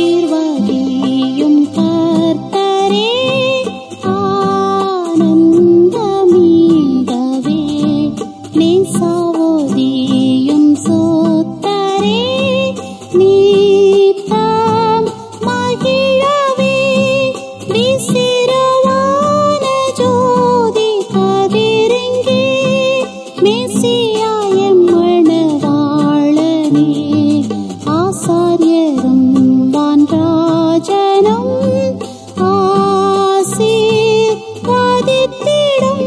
ஆசீர்வாதே சரணம் ஆசீர்வாதித்திடும்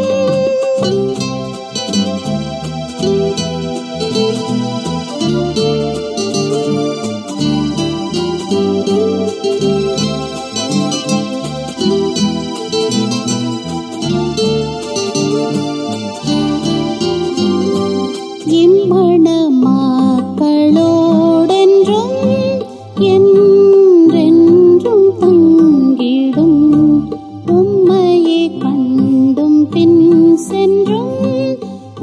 என் சென்றும்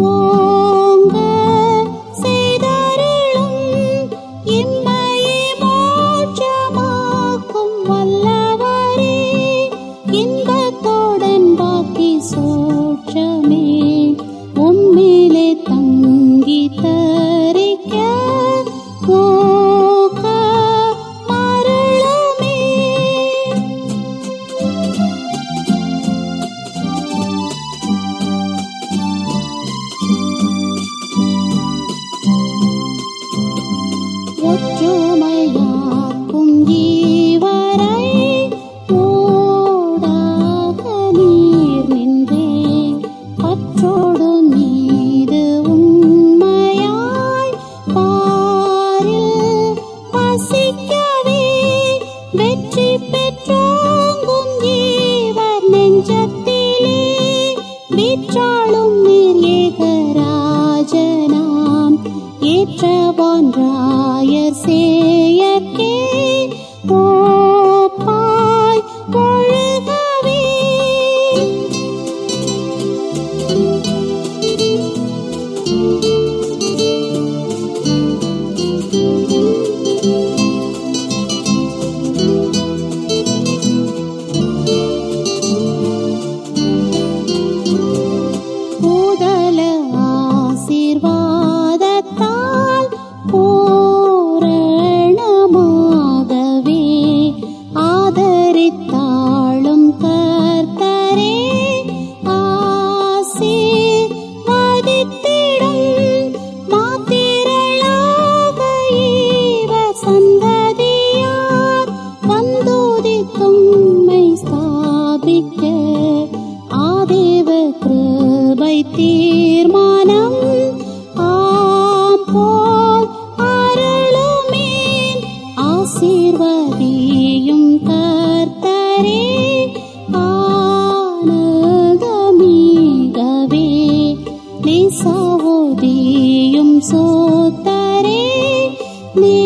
ஓங்க செய்தருளும் இம்மையை மோட்சமாக்கும் சோற்றமே ஒற்றுமையாக்கும் ஜீவரை ஓடாக நீர் நின்றே. பற்றோடு மீது உண்மையாய் பாரில் பசிக்கவே வெற்றி பெற்றோங்கும் ஜீவர் நெஞ்சத்திலே. விற்றாளும் நீர் ஏக ஏற்றவான்றாயர் சேயற்கே ஆதரித்தாளும் கர்த்தரே ஆசீர்வதித்திடும் மாத்திரளாக சந்ததியார் வந்துதித்தும்மை ஸ்தாபிக்க. ஆதேவ கிருபை தீர்மானம் ஆசீர்வதியும் கர்த்தரே நேசாவோதியும் சோத்தரே நே